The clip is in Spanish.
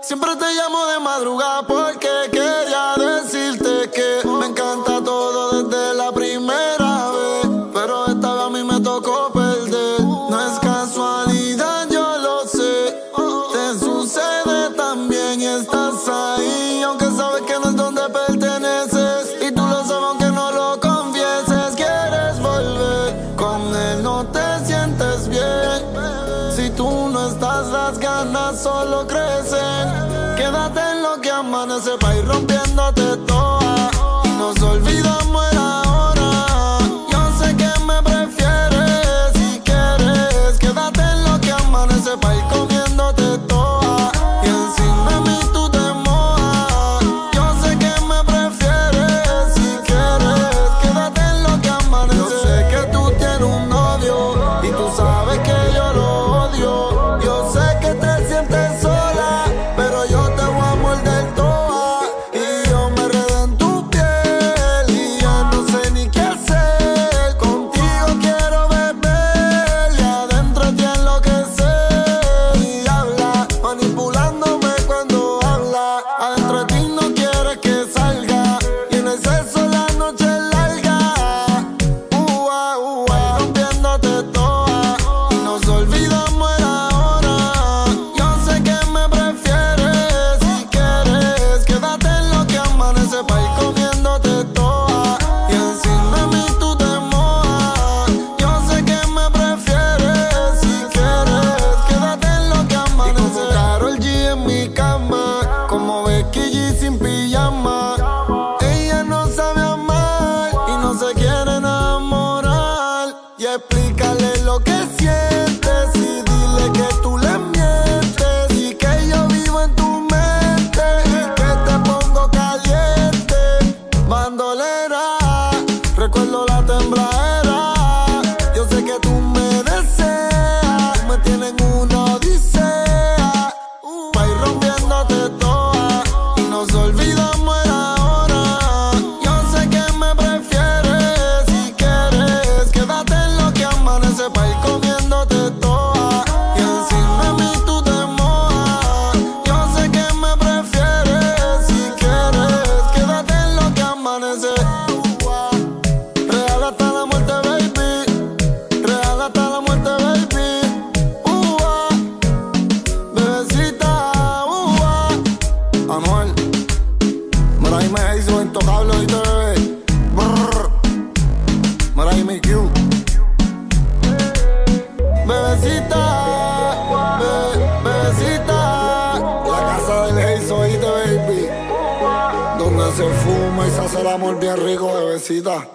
Siempre te llamo de madrugada porque no estás, las ganas solo crecen. Quédate en lo que amanece, va ir rompiéndote todo. me hizo intocable y te. Brr. Mariah MQ. Bebecita, be, bebecita. La casa del Heizo y te, baby. Donde se fuma y se hace el amor bien rico, bebecita.